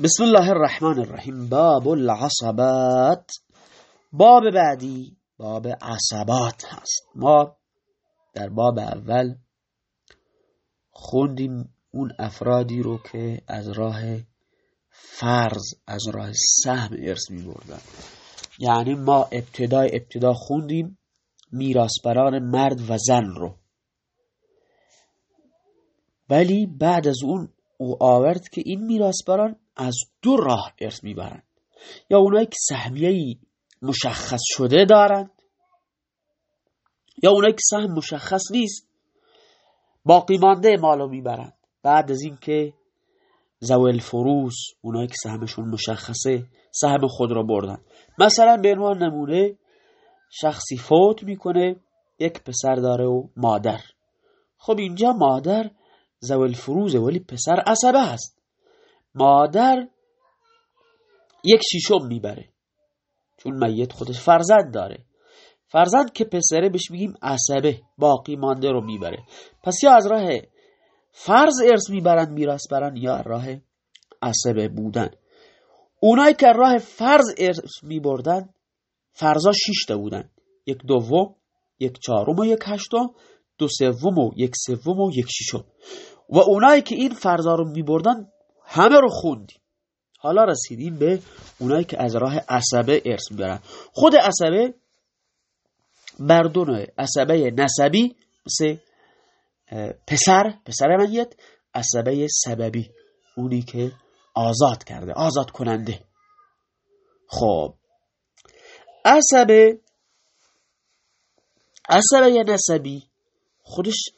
بسم الله الرحمن الرحیم. باب العصبات. باب بعدی. باب عصبات هست. ما در باب اول خوندیم اون افرادی رو که از راه فرض، از راه سهم ارث می بردن. یعنی ما ابتدای ابتدا خوندیم میراسبران مرد و زن رو. ولی بعد از اون او آورد که این میراسبران از دو راه ارث میبرند. یا اونایی که سهمیه مشخص شده دارند. یا اونایی که سهم مشخص نیست، باقی مانده مالو میبرند. بعد از اینکه زوال فروس اونایی که سهمشون مشخصه، سهم خود را بردن. مثلا به عنوان نمونه، شخصی فوت میکنه، یک پسر داره و مادر. خب اینجا مادر زوال فروزه ولی پسر عصبه هست مادر یک شیشم میبره. چون میت خودش فرزند داره. فرزند که پسره بهش میگیم عصبه، باقی مانده رو میبره. پس یا از راه فرض ارث میبرن میراث برن یا راه عصبه بودن. اونایی که راه فرض ارث میبردن، فرضا شش تا بودن. یک دوم، یک چهارم و یک هشتم، دو سوم و یک سوم و یک ششم. و اونایی که این فرضا رو میبردن همه رو خوندیم. حالا رسیدیم به اونایی که از راه عصبه ارث میبرن. خود عصبه بردون عصبه نسبی، مثل پسر پسر میت عصبه سببی، اونی که آزاد کرده، آزاد کننده. خب. عصبه عصبه نسبی خودش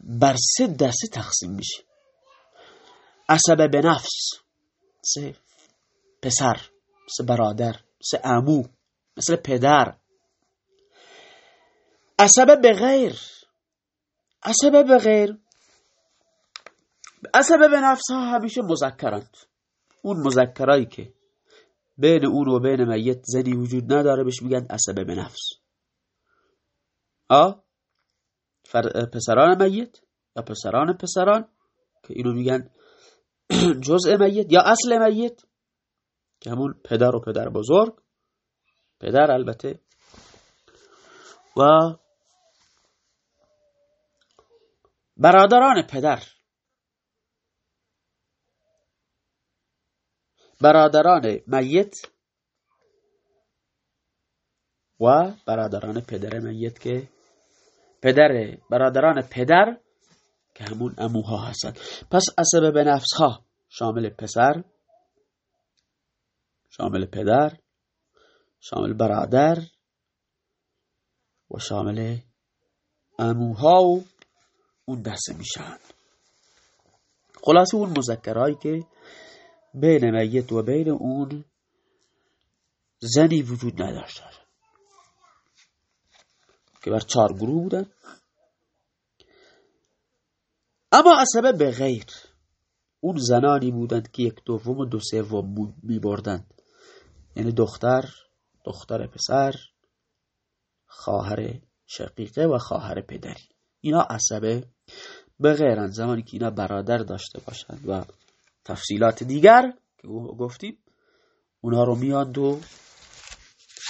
بر سه دسته تقسیم میشه. عصبه به نفس مثل پسر، مثل برادر، مثل امو مثل پدر. عصبه به غیر عصبه به غیر عصبه به نفس ها همیشه مذکرند اون مذکرایی که بین اون و بین میت زنی وجود نداره، بهش میگن عصبه به نفس آ پسران میت یا پسران پسران که اینو میگن جزء میت یا اصل میت. که همون پدر و پدر بزرگ. پدر البته. و برادران پدر. برادران میت و برادران پدر میت که پدر، برادران پدر که همون اموها هستند پس عصبه به نفس ها شامل پسر، شامل پدر، شامل برادر و شامل اموها و اون دسته میشن. خلاصه اون مذکرهایی که بین میت و بین اون زنی وجود نداشت که بر چهار گروه بودن. اما عصبه به غیر. اون زنانی بودند که یک دوم و دو سوم می بردند یعنی دختر دختر پسر، خواهر شقیقه و خواهر پدری. اینا عصبه به غیرند زمانی که اینا برادر داشته باشند و تفصیلات دیگر که گفتیم اونا رو میاند و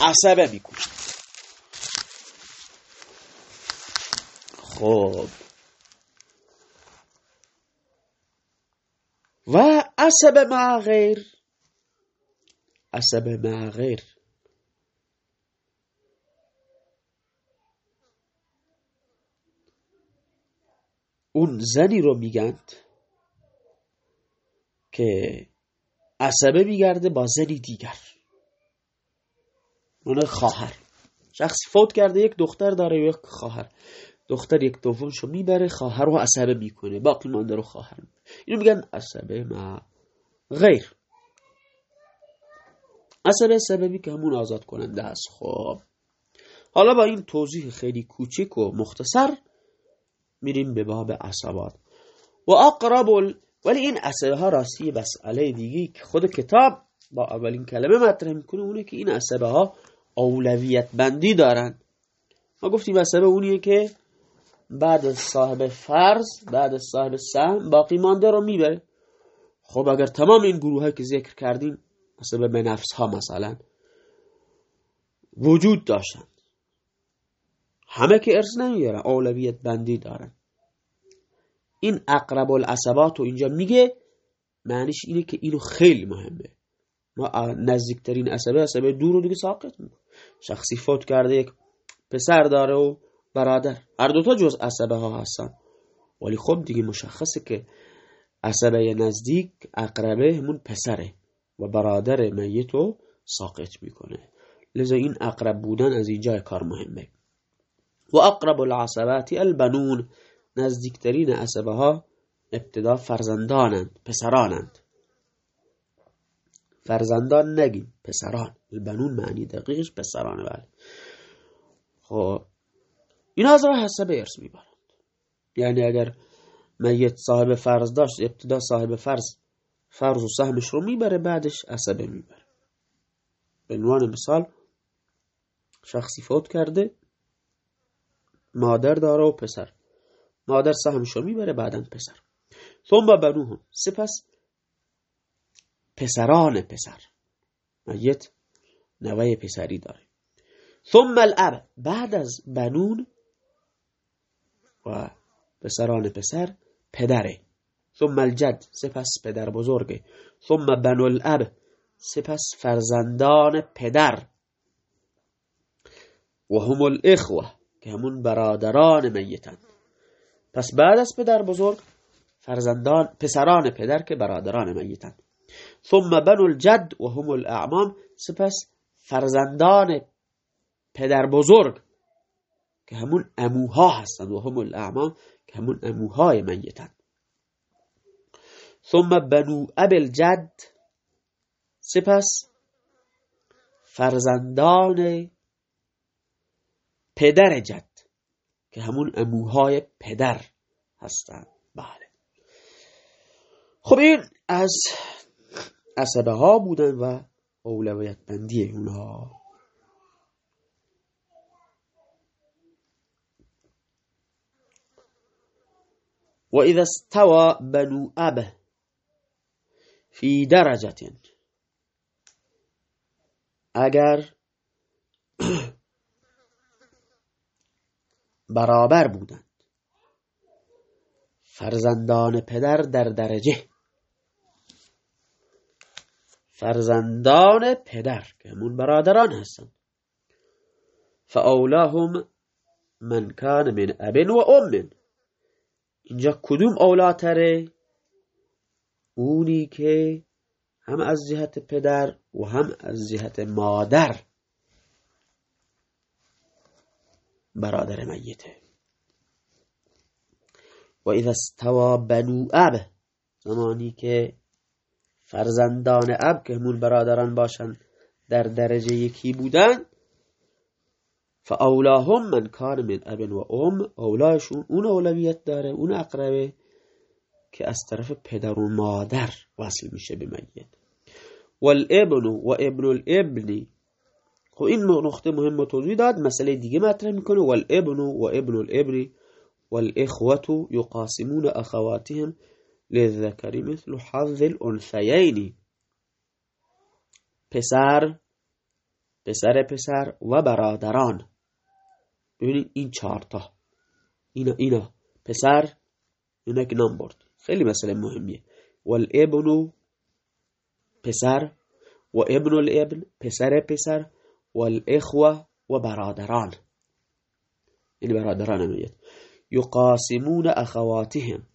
عصبه میکنند خب. و عصب مع غیر عصب مع غیر اون زنی رو میگند که عصبه میگرده با زنی دیگر اون خواهر شخص فوت کرده یک دختر داره یک خواهر دختر یک دومشو میبره خواهر رو عصبه میکنه باقی مانده رو خواهر اینو میگن عصبه ما غیر عصبه سببی که همون آزاد کننده است خب حالا با این توضیح خیلی کوچک و مختصر میریم به باب عصبات و اقرب ولی این عصبه ها راستی مسئله دیگه که خود کتاب با اولین کلمه مطرح میکنه اونه که این عصبه ها اولویت بندی دارن ما گفتیم عصبه اونیه که بعد از صاحب فرض، بعد از صاحب سهم، باقی مانده رو میبره خب اگر تمام این گروه که ذکر کردیم مثلا به نفس ها مثلا وجود داشتن همه که ارث نمیارن اولویت بندی دارن. این اقرب العصبات رو اینجا میگه معنیش اینه که اینو خیلی مهمه. ما نزدیکترین عصبه عصبه دور رو دیگه ساقط میکنه شخصی فوت کرده، یک پسر داره و برادر. هر دوتا جز عصبه ها هستن. ولی خب دیگه مشخصه که عصبه نزدیک، اقربه همون پسره و برادر میت رو ساقط میکنه. لذا این اقرب بودن از اینجا کار مهمه. و اقرب العصبات البنون، نزدیکترین عصبه ها ابتدا فرزندانند، پسرانند. فرزندان نگیم، پسران. البنون معنی دقیقش پسرانه بله. خب این از راه حسب ارث میبرند. یعنی اگر میت صاحب فرض داشت، ابتدا صاحب فرض فرض و سهمش رو میبره، بعدش عصبه میبره. به عنوان مثال، شخصی فوت کرده، مادر داره و پسر. مادر سهمش رو میبره، بعدا پسر. ثم بنوهم. سپس پسران پسر. میت نوه پسری داره. ثم الاب. بعد از بنون و پسران پسر، پدره. ثم الجد، سپس پدر بزرگه ثم بنو الاب، سپس فرزندان پدر. و هم الاخوه که همون برادران میتن. پس بعد از پدر بزرگ، فرزندان، پسران پدر که برادران میتن. ثم بنو الجد و هم الاعمام، سپس فرزندان پدر بزرگ. که همون اموها هستند و هم الاعمام که همون اموهای میتن. ثم بنو اب الجد، سپس فرزندان پدر جد که همون اموهای پدر هستند بله. خب این از عصبه ها بودن و اولویت بندی اونها. وإذا استوى بنو أبه في درجة اگر برابر بودند. فرزندان پدر در درجه. فرزندان پدر که همون برادران هستند. فاولاهم من کان من اب و ام اینجا کدوم اولاتره؟ اونی که هم از جهت پدر و هم از جهت مادر برادر میته. و اذا استوا بنو اب، زمانی که فرزندان اب که همون برادران باشن، در درجه یکی بودن فاولاهم من کان من اب و ام اولاشون اون اولویت داره اون اقربه که از طرف پدر و مادر وصل میشه به میت. والابن و ابن الابن. خب این نقطه مهم توضیح داد، مسئله دیگه مطرح میکنه. والابن و ابن الابن والاخوة يقاسمون اخواتهم للذكر مثل حظ الانثيين پسر پسر پسر و برادران. ببینید این چهارتا اینا اینا پسر اینا که نام برد خیلی مسئله مهمیه والابن پسر و ابن الابن پسر پسر والاخوه و برادران این برادران میاد یقاسمون اخواتهم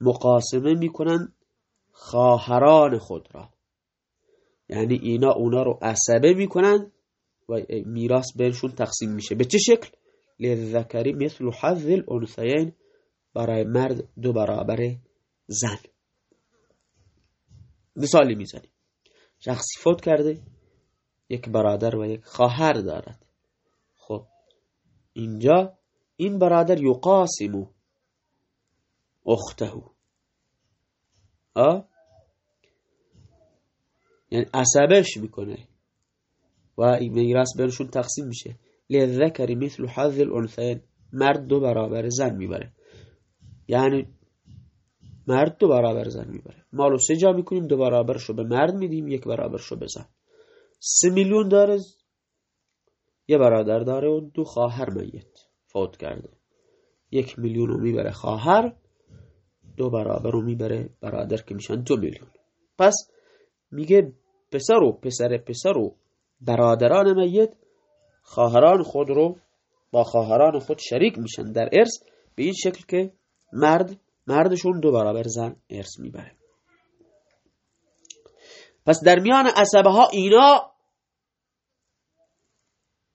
مقاسمه میکنن خواهران خود را یعنی اینا اونا رو عصبه میکنن و میراث بینشون تقسیم میشه به چه شکل للذکری مثل حظ الانثیین برای مرد دو برابر زن مثالی میزنیم شخصی فوت کرده یک برادر و یک خواهر دارد خب اینجا این برادر یقاسمو اختهو ها یعنی عصبش میکنه و میراث بینشون تقسیم میشه. لذکری مثل حظ الانثیین. مرد دو برابر زن میبره. یعنی مرد دو برابر زن میبره. مالو سه جا میکنیم، دو برابرشو به مرد میدیم، یک برابرشو به زن. سه میلیون داره. یه برادر داره و دو خواهر میت. فوت کرده. یک میلیون رو میبره خواهر، دو برابر رو میبره برادر که میشن دو میلیون. پس میگه پسر و پسر پسر و برادران میت خواهران خود رو با خواهران خود شریک میشن. در ارث به این شکل که مرد مردشون دو برابر زن ارث میبره. پس در میان عصبه ها اینا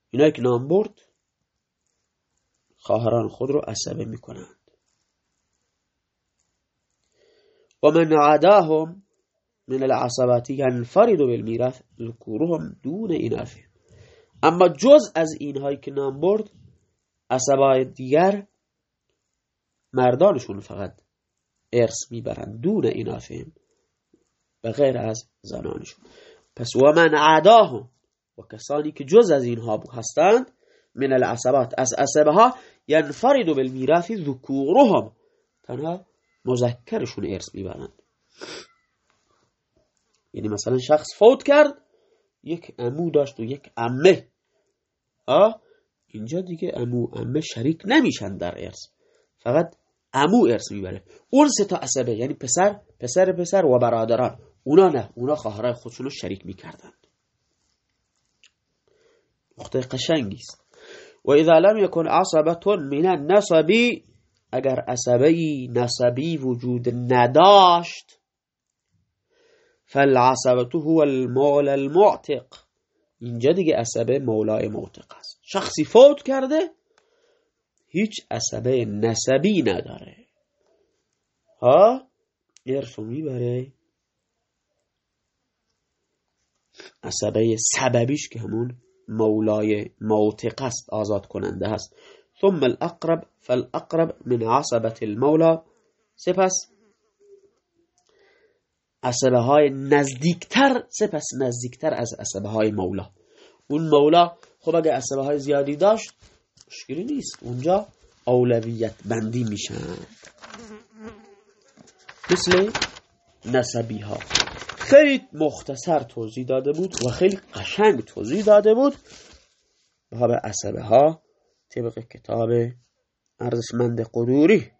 اینا که نام برد، خواهران خود رو عصبه میکنند. و من عداهم من العصبات ينفرد بالمیراث ذکورهم دون اینافه اما جز از اینهایی که نام برد، عصبای دیگر مردانشون فقط ارث میبرند دون اینافهم به غیر از زنانشون. پس و من عداهم و کسانی که جز از اینها هستند، من العصبات، از عصبه ها ینفرد بالمیراث ذکورهم تنها مذکرشون ارث میبرند. یعنی مثلا شخص فوت کرد، یک امو داشت و یک امه. ها اینجا دیگه امو امه شریک نمیشن در ارث. فقط امو ارث میبره. اون سه تا عصبه یعنی پسر پسر پسر و برادران. اونا نه، اونا خواهرای خودشون رو شریک میکردند نقطه قشنگی است. و اذا لم يكن عصبه من النصب، اگر عصبه نصبی وجود نداشت فالعصبه هو المول المعتق. اینجا دیگه عصبه مولای معتق است. شخصی فوت کرده، هیچ عصبه نسبی نداره. ها؟ ارثو میبره؟ عصبه سببیش که همون مولای موتق است، آزاد کننده است. ثم الاقرب فالاقرب من عصبه المولا سپس عصبه های نزدیکتر، سپس نزدیکتر از عصبه های مولا. اون مولا، خب اگه عصبه های زیادی داشت، مشکلی نیست. اونجا اولویت بندی میشن. مثل نسبی ها خیلی مختصر توضیح داده بود و خیلی قشنگ توضیح داده بود. باب عصبه ها طبق کتاب ارزشمند قدوری.